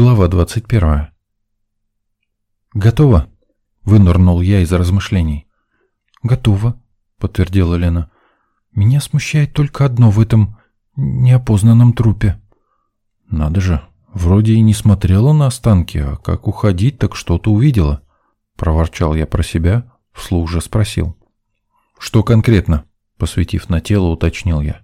Глава 21. «Готово?» — вынырнул я из размышлений. «Готово», — подтвердила Лена. «Меня смущает только одно в этом неопознанном трупе». «Надо же, вроде и не смотрела на останки, а как уходить, так что-то увидела». Проворчал я про себя, вслух же спросил. «Что конкретно?» — посветив на тело, уточнил я.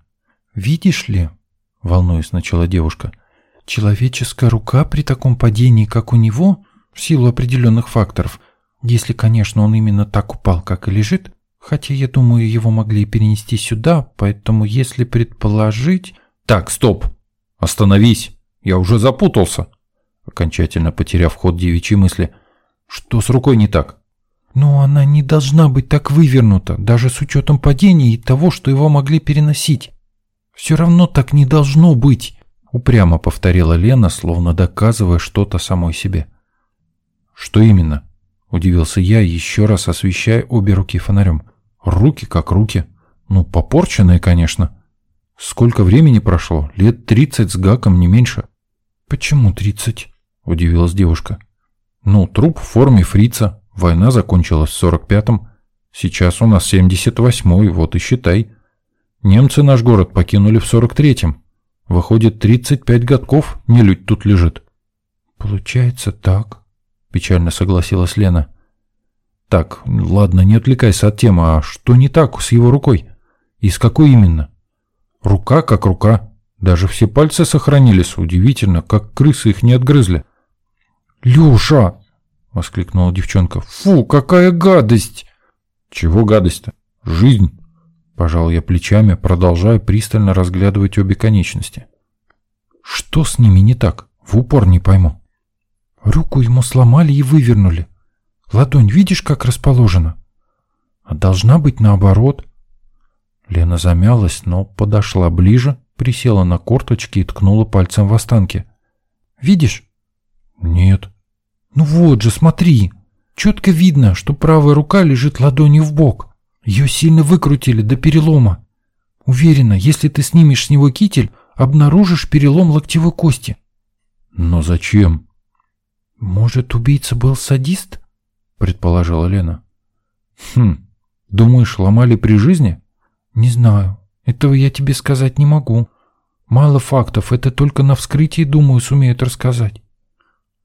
«Видишь ли?» — волнуясь начала девушка — Человеческая рука при таком падении, как у него, в силу определенных факторов, если, конечно, он именно так упал, как и лежит, хотя, я думаю, его могли перенести сюда, поэтому если предположить... Так, стоп! Остановись! Я уже запутался! Окончательно потеряв ход девичьей мысли. Что с рукой не так? Но она не должна быть так вывернута, даже с учетом падения и того, что его могли переносить. Все равно так не должно быть. Упрямо повторила Лена, словно доказывая что-то самой себе. «Что именно?» – удивился я, еще раз освещая обе руки фонарем. «Руки как руки. Ну, попорченные, конечно. Сколько времени прошло? Лет тридцать с гаком, не меньше». «Почему тридцать?» – удивилась девушка. «Ну, труп в форме фрица. Война закончилась в сорок пятом. Сейчас у нас семьдесят восьмой, вот и считай. Немцы наш город покинули в сорок третьем. Выходит, 35 годков нелюдь тут лежит. Получается так, печально согласилась Лена. Так, ладно, не отвлекайся от темы, а что не так с его рукой? И с какой именно? Рука как рука. Даже все пальцы сохранились. Удивительно, как крысы их не отгрызли. «Леша!» — воскликнула девчонка. «Фу, какая гадость!» «Чего гадость-то? Жизнь!» Пожал я плечами, продолжая пристально разглядывать обе конечности. Что с ними не так? В упор не пойму. Руку ему сломали и вывернули. Ладонь видишь, как расположена? А должна быть наоборот. Лена замялась, но подошла ближе, присела на корточки и ткнула пальцем в останки. Видишь? Нет. Ну вот же, смотри. Четко видно, что правая рука лежит ладонью в бок. Ее сильно выкрутили до перелома. Уверена, если ты снимешь с него китель, обнаружишь перелом локтевой кости. Но зачем? Может, убийца был садист? Предположила Лена. Хм, думаешь, ломали при жизни? Не знаю. Этого я тебе сказать не могу. Мало фактов, это только на вскрытии, думаю, сумеют рассказать.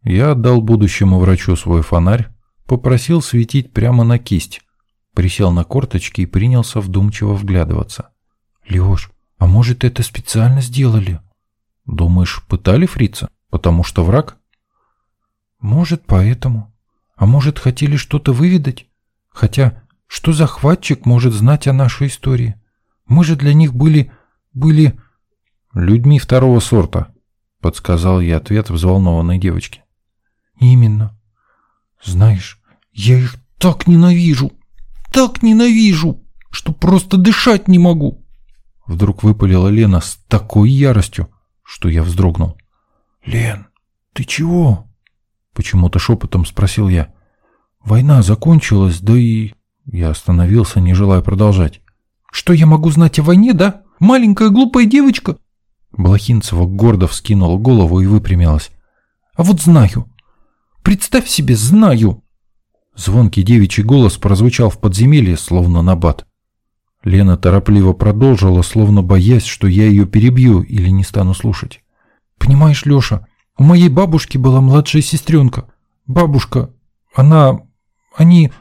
Я отдал будущему врачу свой фонарь, попросил светить прямо на кисть, присел на корточки и принялся вдумчиво вглядываться. «Леш, а может, это специально сделали?» «Думаешь, пытали фрица? Потому что враг?» «Может, поэтому. А может, хотели что-то выведать? Хотя, что захватчик может знать о нашей истории? Мы же для них были... были...» «Людьми второго сорта», — подсказал я ответ взволнованной девочке. «Именно. Знаешь, я их так ненавижу!» Так ненавижу, что просто дышать не могу!» Вдруг выпалила Лена с такой яростью, что я вздрогнул. «Лен, ты чего?» Почему-то шепотом спросил я. «Война закончилась, да и...» Я остановился, не желая продолжать. «Что я могу знать о войне, да? Маленькая глупая девочка?» Блохинцева гордо вскинула голову и выпрямилась. «А вот знаю. Представь себе, знаю. Звонкий девичий голос прозвучал в подземелье, словно набат. Лена торопливо продолжила, словно боясь, что я ее перебью или не стану слушать. «Понимаешь, Леша, у моей бабушки была младшая сестренка. Бабушка, она... они...»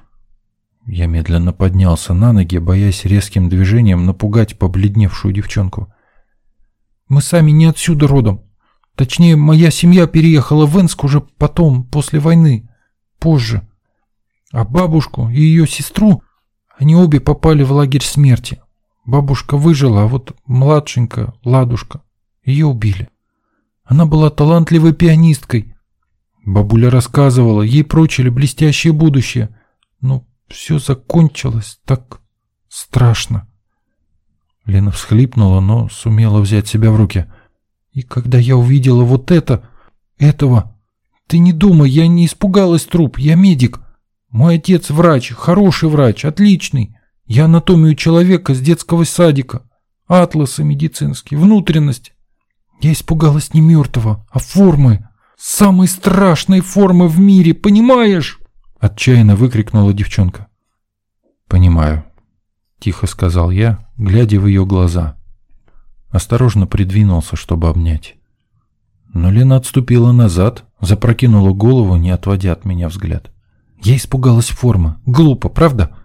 Я медленно поднялся на ноги, боясь резким движением напугать побледневшую девчонку. «Мы сами не отсюда родом. Точнее, моя семья переехала в Энск уже потом, после войны. Позже. А бабушку и ее сестру, они обе попали в лагерь смерти. Бабушка выжила, а вот младшенькая, Ладушка, ее убили. Она была талантливой пианисткой. Бабуля рассказывала, ей прочили блестящее будущее. Но все закончилось так страшно. Лена всхлипнула, но сумела взять себя в руки. И когда я увидела вот это, этого... Ты не думай, я не испугалась труп, я медик. Мой отец врач, хороший врач, отличный. Я анатомию человека с детского садика. Атласы медицинские, внутренности. Я испугалась не мертвого, а формы. Самой страшной формы в мире, понимаешь? Отчаянно выкрикнула девчонка. Понимаю, тихо сказал я, глядя в ее глаза. Осторожно придвинулся, чтобы обнять. Но Лена отступила назад, запрокинула голову, не отводя от меня взгляд. Я испугалась формы. Глупо, правда?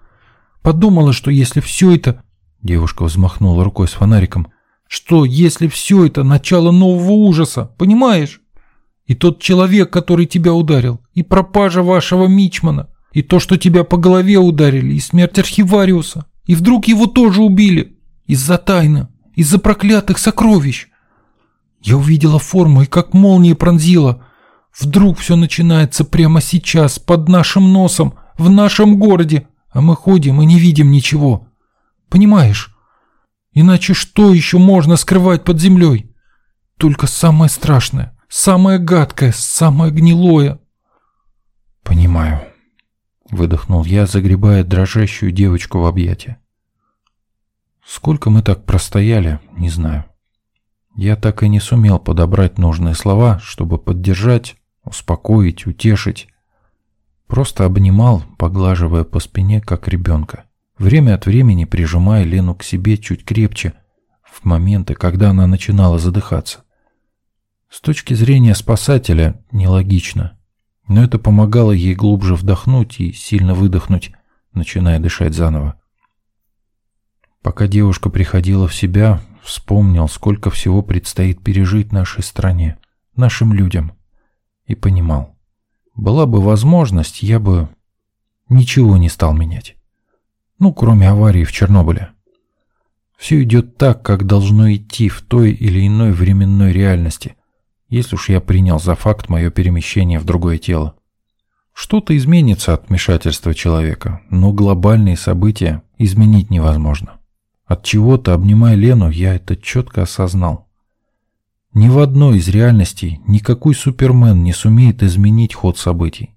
Подумала, что если все это... Девушка взмахнула рукой с фонариком. Что, если все это начало нового ужаса, понимаешь? И тот человек, который тебя ударил, и пропажа вашего мичмана, и то, что тебя по голове ударили, и смерть архивариуса, и вдруг его тоже убили. Из-за тайны, из-за проклятых сокровищ. Я увидела форму и как молния пронзила. Вдруг все начинается прямо сейчас, под нашим носом, в нашем городе, а мы ходим и не видим ничего. Понимаешь? Иначе что еще можно скрывать под землей? Только самое страшное, самое гадкое, самое гнилое. Понимаю. Выдохнул я, загребая дрожащую девочку в объятия. Сколько мы так простояли, не знаю. Я так и не сумел подобрать нужные слова, чтобы поддержать, успокоить, утешить. Просто обнимал, поглаживая по спине, как ребенка. Время от времени прижимая Лену к себе чуть крепче, в моменты, когда она начинала задыхаться. С точки зрения спасателя нелогично, но это помогало ей глубже вдохнуть и сильно выдохнуть, начиная дышать заново. Пока девушка приходила в себя, вспомнил, сколько всего предстоит пережить нашей стране, нашим людям. И понимал, была бы возможность, я бы ничего не стал менять. Ну, кроме аварии в Чернобыле. Все идет так, как должно идти в той или иной временной реальности, если уж я принял за факт мое перемещение в другое тело. Что-то изменится от вмешательства человека, но глобальные события изменить невозможно. От чего-то, обнимая Лену, я это четко осознал. Ни в одной из реальностей никакой супермен не сумеет изменить ход событий.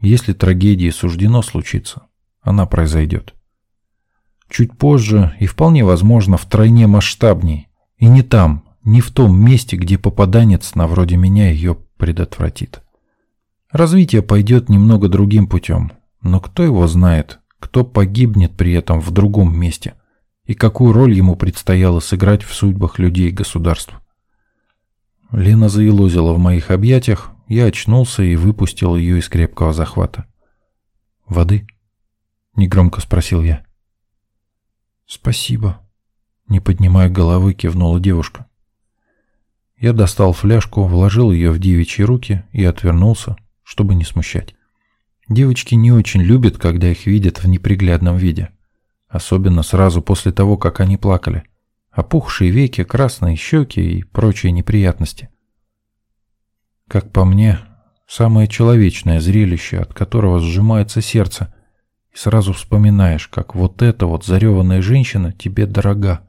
Если трагедии суждено случиться, она произойдет. Чуть позже и вполне возможно втройне масштабней, и не там, не в том месте, где попаданец на вроде меня ее предотвратит. Развитие пойдет немного другим путем, но кто его знает, кто погибнет при этом в другом месте – и какую роль ему предстояло сыграть в судьбах людей и государств. Лена заелозила в моих объятиях, я очнулся и выпустил ее из крепкого захвата. «Воды?» — негромко спросил я. «Спасибо», — не поднимая головы, кивнула девушка. Я достал фляжку, вложил ее в девичьи руки и отвернулся, чтобы не смущать. Девочки не очень любят, когда их видят в неприглядном виде. Особенно сразу после того, как они плакали. Опухшие веки, красные щеки и прочие неприятности. Как по мне, самое человечное зрелище, от которого сжимается сердце, и сразу вспоминаешь, как вот эта вот зареванная женщина тебе дорога.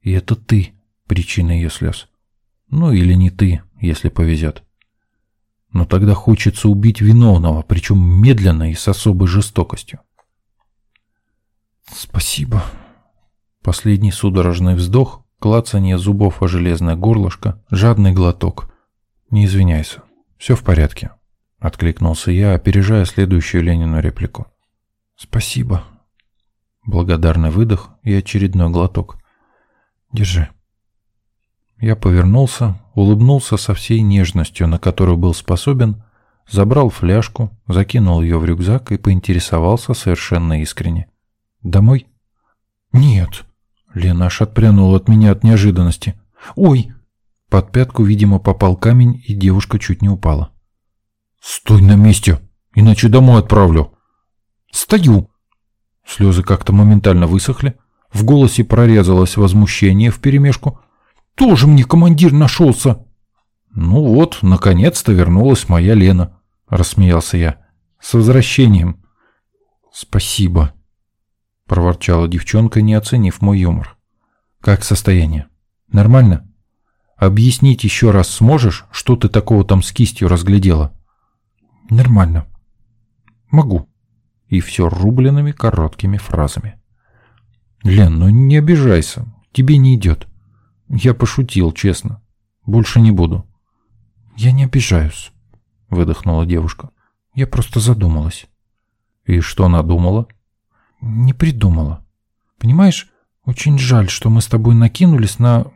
И это ты причина ее слез. Ну или не ты, если повезет. Но тогда хочется убить виновного, причем медленно и с особой жестокостью. «Спасибо». Последний судорожный вздох, клацанье зубов о железное горлышко, жадный глоток. «Не извиняйся, все в порядке», — откликнулся я, опережая следующую Ленину реплику. «Спасибо». Благодарный выдох и очередной глоток. «Держи». Я повернулся, улыбнулся со всей нежностью, на которую был способен, забрал фляжку, закинул ее в рюкзак и поинтересовался совершенно искренне. «Домой?» «Нет». Лена аж отпрянула от меня от неожиданности. «Ой!» Под пятку, видимо, попал камень, и девушка чуть не упала. «Стой на месте, иначе домой отправлю». «Стою!» Слезы как-то моментально высохли. В голосе прорезалось возмущение вперемешку. «Тоже мне командир нашелся!» «Ну вот, наконец-то вернулась моя Лена», — рассмеялся я. «С возвращением». «Спасибо», — проворчала девчонка, не оценив мой юмор. «Как состояние? Нормально? Объяснить еще раз сможешь, что ты такого там с кистью разглядела?» «Нормально. Могу». И все рубленными короткими фразами. «Лен, ну не обижайся, тебе не идет. Я пошутил, честно. Больше не буду». Я не обижаюсь, выдохнула девушка. Я просто задумалась. И что надумала? Не придумала. Понимаешь, очень жаль, что мы с тобой накинулись на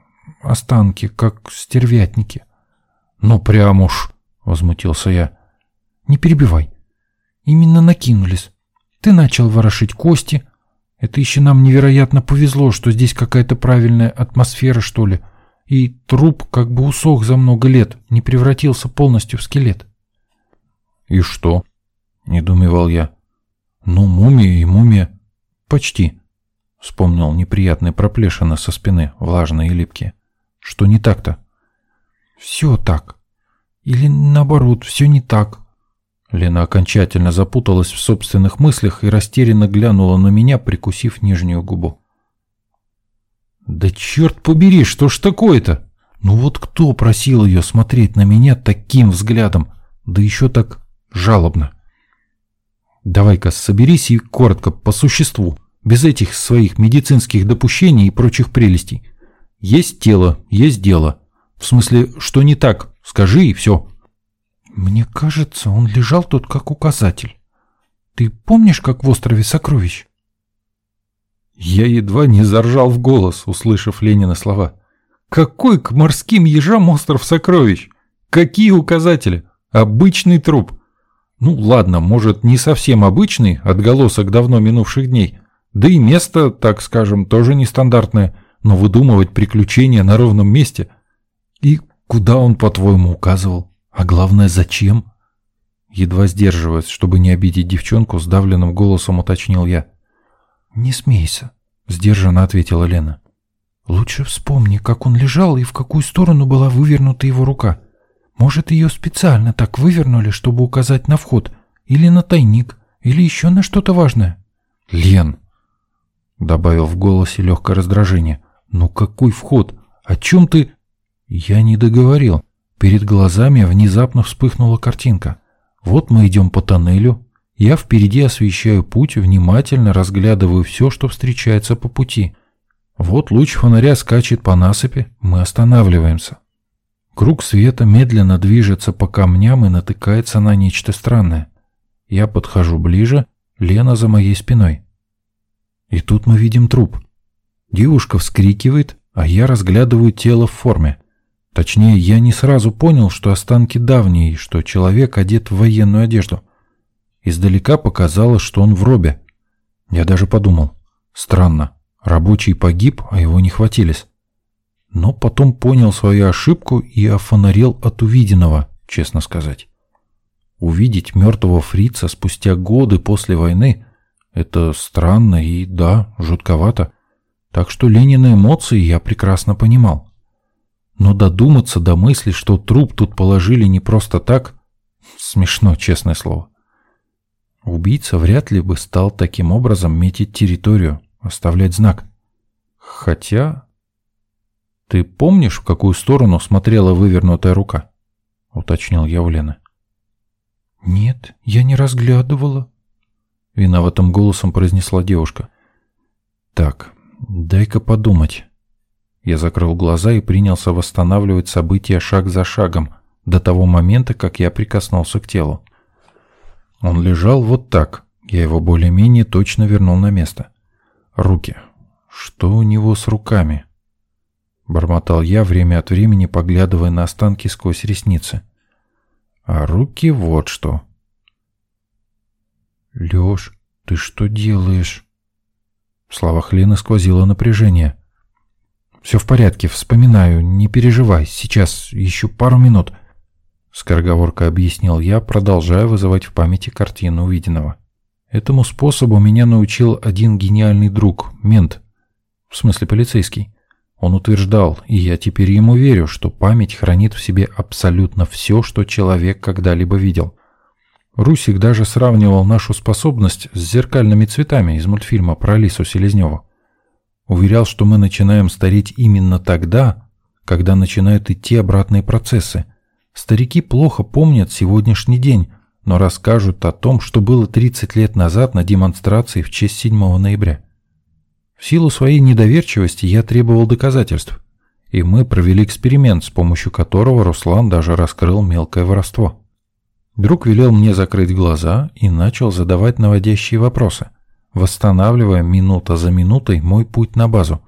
останки, как стервятники. Ну прям уж, возмутился я. Не перебивай. Именно накинулись. Ты начал ворошить кости. Это еще нам невероятно повезло, что здесь какая-то правильная атмосфера, что ли. И труп как бы усох за много лет, не превратился полностью в скелет. «И что?» — недоумевал я. «Ну, мумия и мумия. Почти». Вспомнил неприятные проплешины со спины, влажные и липкие. «Что не так-то?» «Все так. Или наоборот, все не так». Лена окончательно запуталась в собственных мыслях и растерянно глянула на меня, прикусив нижнюю губу. «Да черт побери, что ж такое-то? Ну вот кто просил ее смотреть на меня таким взглядом, да еще так жалобно?» Давай-ка соберись и коротко, по существу, без этих своих медицинских допущений и прочих прелестей. Есть тело, есть дело. В смысле, что не так, скажи и все. Мне кажется, он лежал тут как указатель. Ты помнишь, как в острове сокровищ? Я едва не заржал в голос, услышав Ленина слова. Какой к морским ежам остров сокровищ? Какие указатели? Обычный труп. Ну ладно, может, не совсем обычный, отголосок давно минувших дней. Да и место, так скажем, тоже нестандартное, но выдумывать приключения на ровном месте. И куда он, по-твоему, указывал? А главное, зачем? Едва сдерживаясь, чтобы не обидеть девчонку, сдавленным голосом уточнил я. «Не смейся», — сдержанно ответила Лена. «Лучше вспомни, как он лежал и в какую сторону была вывернута его рука. Может, ее специально так вывернули, чтобы указать на вход, или на тайник, или еще на что-то важное. «Лен!» — добавил в голосе легкое раздражение. «Ну какой вход? О чем ты...» Я не договорил. Перед глазами внезапно вспыхнула картинка. Вот мы идем по тоннелю. Я впереди освещаю путь, внимательно разглядываю все, что встречается по пути. Вот луч фонаря скачет по насыпи, мы останавливаемся. Круг света медленно движется по камням и натыкается на нечто странное. Я подхожу ближе, Лена за моей спиной. И тут мы видим труп. Девушка вскрикивает, а я разглядываю тело в форме. Точнее, я не сразу понял, что останки давние что человек одет в военную одежду. Издалека показалось, что он в робе. Я даже подумал, странно, рабочий погиб, а его не хватились но потом понял свою ошибку и офонарел от увиденного, честно сказать. Увидеть мертвого фрица спустя годы после войны – это странно и, да, жутковато. Так что Ленина эмоции я прекрасно понимал. Но додуматься до мысли, что труп тут положили не просто так – смешно, честное слово. Убийца вряд ли бы стал таким образом метить территорию, оставлять знак. Хотя «Ты помнишь, в какую сторону смотрела вывернутая рука?» — уточнил я у Лены. «Нет, я не разглядывала», — виноватым голосом произнесла девушка. «Так, дай-ка подумать». Я закрыл глаза и принялся восстанавливать события шаг за шагом до того момента, как я прикоснулся к телу. Он лежал вот так. Я его более-менее точно вернул на место. Руки. Что у него с руками? — бормотал я, время от времени поглядывая на останки сквозь ресницы. «А руки вот что». «Лёш, ты что делаешь?» В словах Лены сквозило напряжение. «Все в порядке, вспоминаю, не переживай, сейчас еще пару минут», — скороговоркой объяснил я, продолжая вызывать в памяти картину увиденного. Этому способу меня научил один гениальный друг, мент, в смысле полицейский. Он утверждал, и я теперь ему верю, что память хранит в себе абсолютно все, что человек когда-либо видел. Русик даже сравнивал нашу способность с зеркальными цветами из мультфильма про Алису Селезневу. Уверял, что мы начинаем стареть именно тогда, когда начинают идти обратные процессы. Старики плохо помнят сегодняшний день, но расскажут о том, что было 30 лет назад на демонстрации в честь 7 ноября. В силу своей недоверчивости я требовал доказательств. и мы провели эксперимент, с помощью которого Руслан даже раскрыл мелкое воровство. Друг велел мне закрыть глаза и начал задавать наводящие вопросы, восстанавливая минута за минутой мой путь на базу.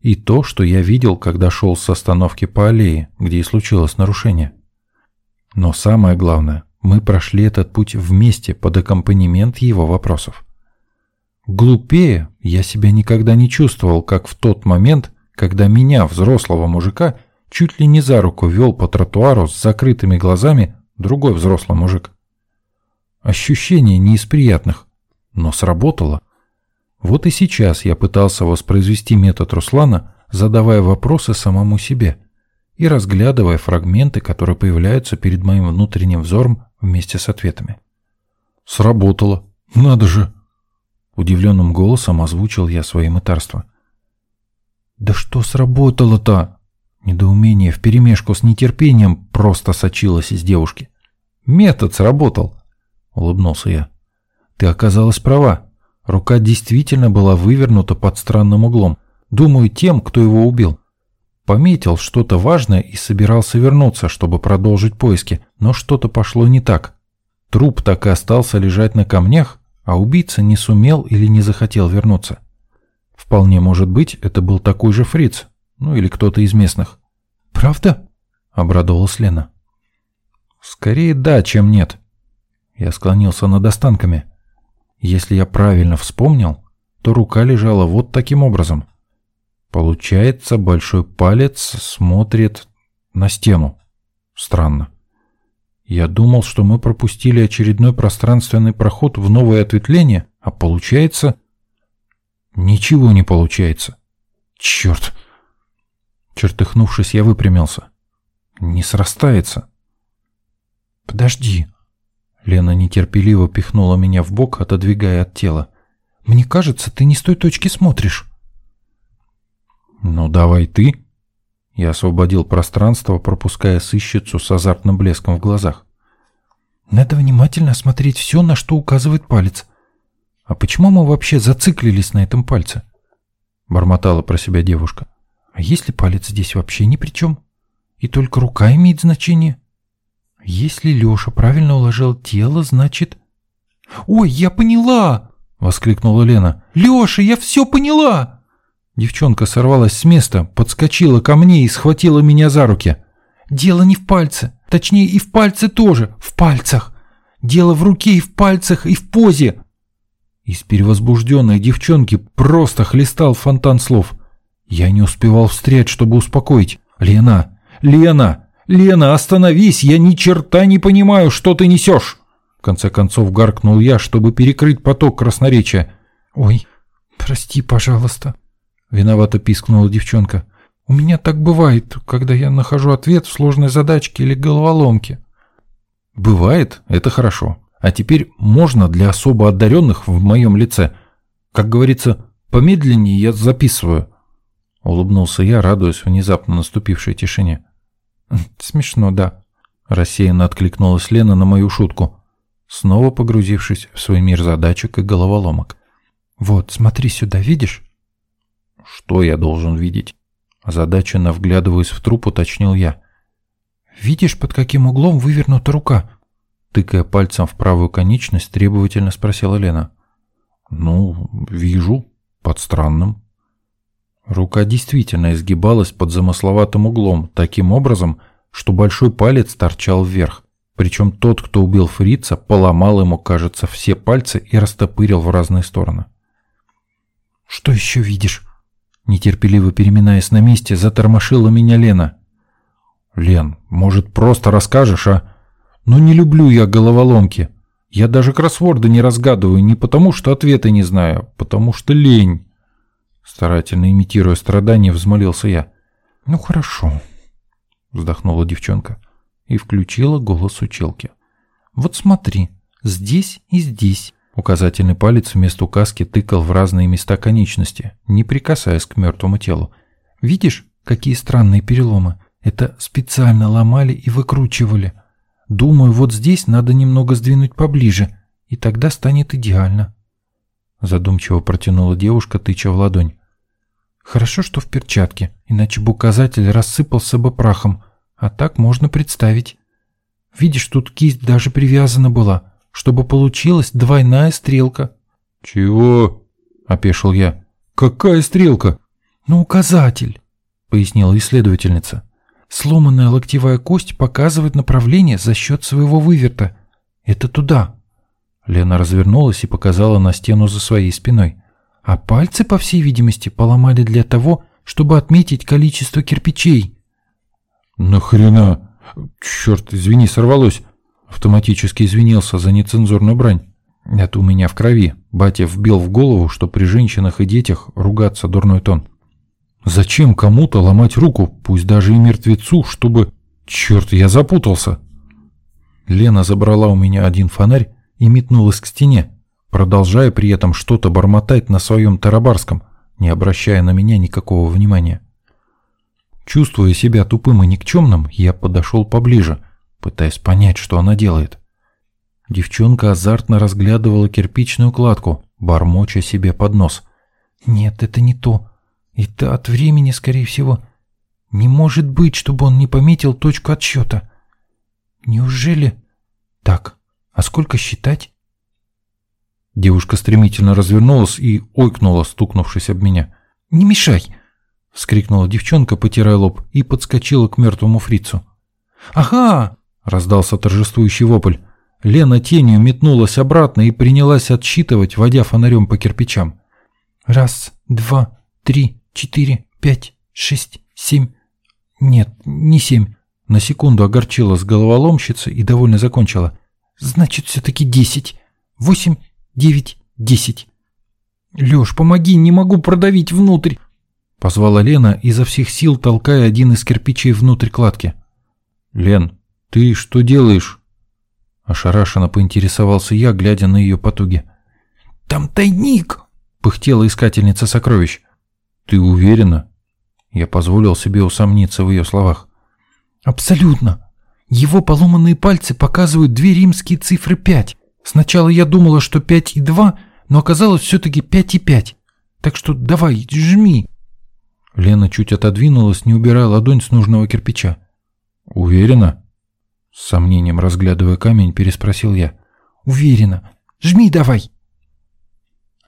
И то, что я видел, когда шел с остановки по аллее, где и случилось нарушение. Но самое главное, мы прошли этот путь вместе под аккомпанемент его вопросов. Глупее я себя никогда не чувствовал, как в тот момент, когда меня, взрослого мужика, чуть ли не за руку вел по тротуару с закрытыми глазами другой взрослый мужик. Ощущение не из приятных, но сработало. Вот и сейчас я пытался воспроизвести метод Руслана, задавая вопросы самому себе и разглядывая фрагменты, которые появляются перед моим внутренним взором вместе с ответами. «Сработало! Надо же!» Удивленным голосом озвучил я свои мытарства. «Да что сработало-то?» Недоумение вперемешку с нетерпением просто сочилось из девушки. «Метод сработал!» — улыбнулся я. «Ты оказалась права. Рука действительно была вывернута под странным углом. Думаю, тем, кто его убил. Пометил что-то важное и собирался вернуться, чтобы продолжить поиски, но что-то пошло не так. Труп так и остался лежать на камнях, а убийца не сумел или не захотел вернуться. Вполне может быть, это был такой же фриц, ну или кто-то из местных. «Правда?» — обрадовалась Лена. «Скорее да, чем нет». Я склонился над останками. Если я правильно вспомнил, то рука лежала вот таким образом. Получается, большой палец смотрит на стену. Странно. Я думал, что мы пропустили очередной пространственный проход в новое ответвление, а получается... Ничего не получается. Черт! Чертыхнувшись, я выпрямился. Не срастается. Подожди. Лена нетерпеливо пихнула меня в бок, отодвигая от тела. Мне кажется, ты не с той точки смотришь. Ну, давай ты. Я освободил пространство, пропуская сыщицу с азартным блеском в глазах. Надо внимательно осмотреть все, на что указывает палец. А почему мы вообще зациклились на этом пальце? Бормотала про себя девушка. А если палец здесь вообще ни при чем? И только рука имеет значение? Если Леша правильно уложил тело, значит... «Ой, я поняла!» — воскликнула Лена. «Леша, я все поняла!» Девчонка сорвалась с места, подскочила ко мне и схватила меня за руки. «Дело не в пальце. Точнее, и в пальце тоже. В пальцах. Дело в руке и в пальцах, и в позе». Из перевозбужденной девчонки просто хлестал фонтан слов. Я не успевал встрять, чтобы успокоить. «Лена! Лена! Лена, остановись! Я ни черта не понимаю, что ты несешь!» В конце концов гаркнул я, чтобы перекрыть поток красноречия. «Ой, прости, пожалуйста», Виновато пискнула девчонка. У меня так бывает, когда я нахожу ответ в сложной задачке или головоломке. Бывает, это хорошо. А теперь можно для особо одаренных в моем лице. Как говорится, помедленнее я записываю. Улыбнулся я, радуясь внезапно наступившей тишине. Смешно, да. Рассеянно откликнулась Лена на мою шутку, снова погрузившись в свой мир задачек и головоломок. «Вот, смотри сюда, видишь? «Что я должен видеть?» Озадаченно вглядываясь в труп, уточнил я. «Видишь, под каким углом вывернута рука?» Тыкая пальцем в правую конечность, требовательно спросила Лена. «Ну, вижу. Под странным». Рука действительно изгибалась под замысловатым углом, таким образом, что большой палец торчал вверх. Причем тот, кто убил фрица, поломал ему, кажется, все пальцы и растопырил в разные стороны. «Что еще видишь?» Нетерпеливо переминаясь на месте, затормошила меня Лена. «Лен, может, просто расскажешь, а? Ну не люблю я головоломки. Я даже кроссворды не разгадываю не потому, что ответы не знаю, а потому что лень». Старательно имитируя страдания, взмолился я. «Ну хорошо», — вздохнула девчонка и включила голос училки. «Вот смотри, здесь и здесь Указательный палец вместо указки тыкал в разные места конечности, не прикасаясь к мертвому телу. «Видишь, какие странные переломы? Это специально ломали и выкручивали. Думаю, вот здесь надо немного сдвинуть поближе, и тогда станет идеально». Задумчиво протянула девушка, тыча в ладонь. Хорошо, что в перчатке, иначе бы указатель рассыпался бы прахом. А так можно представить. Видишь, тут кисть даже привязана была, чтобы получилась двойная стрелка. «Чего?» – опешил я. «Какая стрелка?» «Ну, указатель», – пояснила исследовательница. «Сломанная локтевая кость показывает направление за счет своего выверта. Это туда». Лена развернулась и показала на стену за своей спиной. «А пальцы, по всей видимости, поломали для того, чтобы отметить количество кирпичей». «Нахрена? Черт, извини, сорвалось!» Автоматически извинился за нецензурную брань. Это у меня в крови. Батя вбил в голову, что при женщинах и детях ругаться дурной тон. Зачем кому-то ломать руку, пусть даже и мертвецу, чтобы... Черт, я запутался. Лена забрала у меня один фонарь и метнулась к стене, продолжая при этом что-то бормотать на своем тарабарском, не обращая на меня никакого внимания. Чувствуя себя тупым и никчемным, я подошел поближе, пытаясь понять, что она делает. Девчонка азартно разглядывала кирпичную кладку, бормоча себе под нос. «Нет, это не то. Это от времени, скорее всего. Не может быть, чтобы он не пометил точку отсчета. Неужели...» «Так, а сколько считать?» Девушка стремительно развернулась и ойкнула, стукнувшись об меня. «Не мешай!» — вскрикнула девчонка, потирая лоб, и подскочила к мертвому фрицу. «Ага!» — раздался торжествующий вопль. Лена тенью метнулась обратно и принялась отсчитывать, водя фонарем по кирпичам. «Раз, два, три, четыре, пять, шесть, семь...» «Нет, не семь». На секунду огорчилась головоломщица и довольно закончила. «Значит, все-таки десять. Восемь, девять, десять». «Леш, помоги, не могу продавить внутрь!» Позвала Лена, изо всех сил толкая один из кирпичей внутрь кладки. «Лен, ты что делаешь?» Ошарашенно поинтересовался я, глядя на ее потуги. «Там тайник!» — пыхтела искательница сокровищ. «Ты уверена?» Я позволил себе усомниться в ее словах. «Абсолютно. Его поломанные пальцы показывают две римские цифры пять. Сначала я думала, что пять и два, но оказалось все-таки пять и пять. Так что давай, жми». Лена чуть отодвинулась, не убирая ладонь с нужного кирпича. «Уверена?» С сомнением разглядывая камень, переспросил я. «Уверена. Жми давай!»